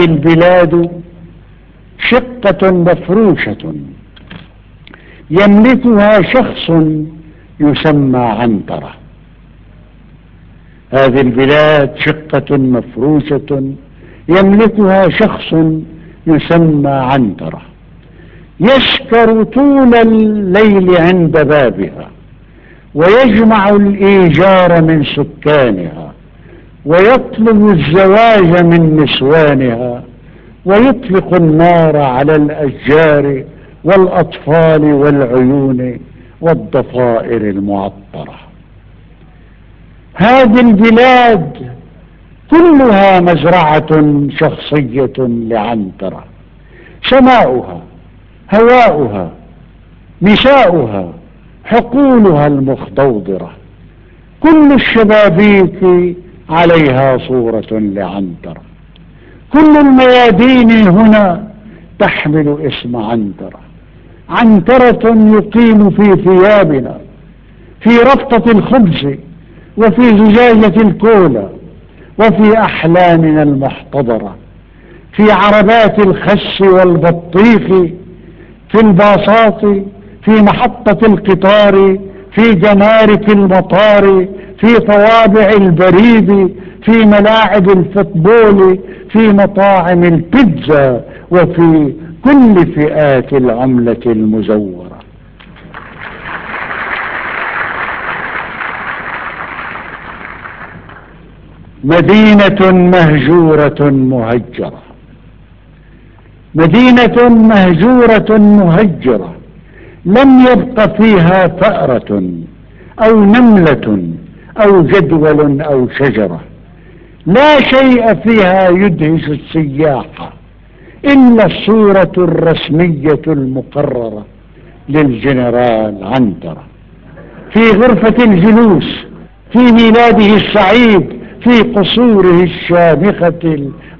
البلاد شقة مفروشة يملكها شخص يسمى عنترة. هذه البلاد شقة مفروشة يملكها شخص يسمى عنترة. يسكر طول الليل عند بابها ويجمع الإيجار من سكانها. ويطلب الزواج من نسوانها ويطلق النار على الأشجار والأطفال والعيون والضفائر المعطرة. هذه البلاد كلها مزرعة شخصية لعنترة سماؤها هواؤها نساؤها حقولها المخضوضرة. كل الشبابيك عليها صورة لعنترة كل الميادين هنا تحمل اسم عنترة عنترة يقيم في ثيابنا في رفطة الخبز وفي زجاجة الكولا وفي أحلامنا المحتضرة في عربات الخس والبطيخ في الباصات في محطة القطار في جمارك المطار في طوابع البريد في ملاعب الفوتبول في مطاعم البيتزا وفي كل فئات العملة المزورة. مدينة مهجورة مهجرة. مدينة مهجورة مهجرة. لم يبق فيها فأرة أو نملة أو جدول أو شجرة. لا شيء فيها يدهش السياح إلا الصورة الرسمية المقررة للجنرال عنترة في غرفة الجلوس في ميلاده السعيد في قصوره الشامخة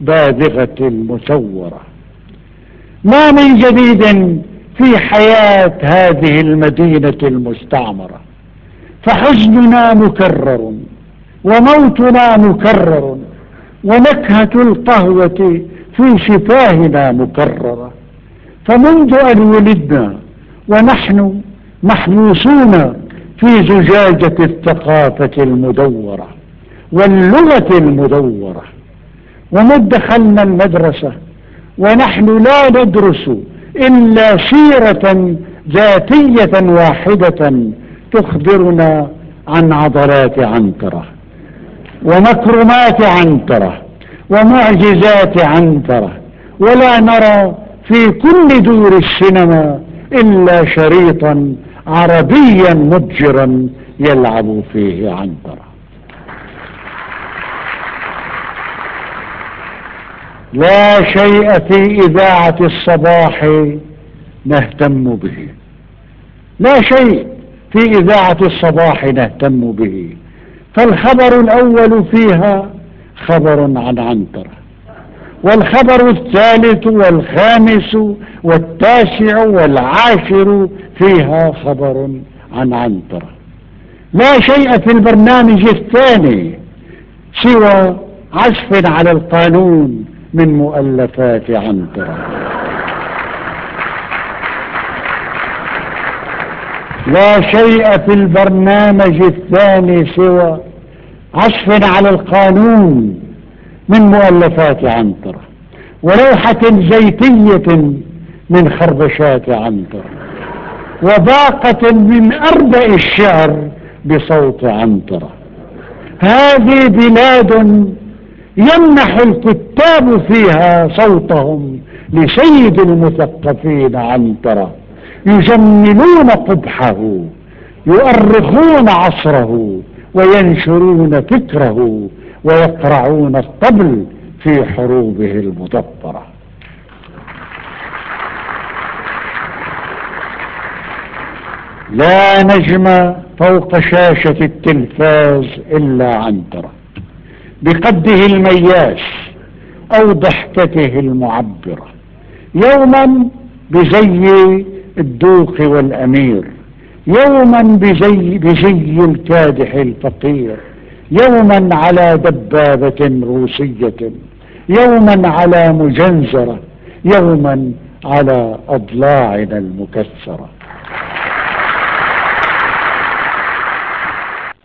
الباذغة المثورة ما من جديد في حياة هذه المدينة المستعمرة. فحزننا مكرر وموتنا مكرر ونكهة القهوة في شفاهنا مكررة فمنذ أن ولدنا ونحن محبوسون في زجاجة الثقافة المدورة واللغة المدورة ومد دخلنا المدرسة ونحن لا ندرس إلا سيرة ذاتية واحدة تخبرنا عن عضلات عنترة ومكرمات عنترة ومعجزات عنترة ولا نرى في كل دور السينما إلا شريطا عربيا متجرا يلعب فيه عنترة. لا شيء في إذاعة الصباح نهتم به. لا شيء في إذاعة الصباح نهتم به. فالخبر الأول فيها خبر عن عنترة والخبر الثالث والخامس والتاسع والعاشر فيها خبر عن عنترة لا شيء في البرنامج الثاني سوى عزف على القانون من مؤلفات عنترة. لا شيء في البرنامج الثاني سوى عشف على القانون من مؤلفات عنترة ولوحة زيتية من خربشات عنترة وباقة من أربع الشعر بصوت عنترة. هذه بلاد يمنح الكتاب فيها صوتهم لسيد المثقفين عنترة يجملون قبحه يؤرخون عصره وينشرون فكره ويقرعون الطبل في حروبه المدبرة. لا نجم فوق شاشة التلفاز إلا عنترة بقده المياس أو ضحكته المعبرة. يوما بزي الدوق والأمير. يوما بزي, بزي الكادح الفقير. يوما على دبابة روسية. يوما على مجنزرة. يوما على أضلاعنا المكسرة.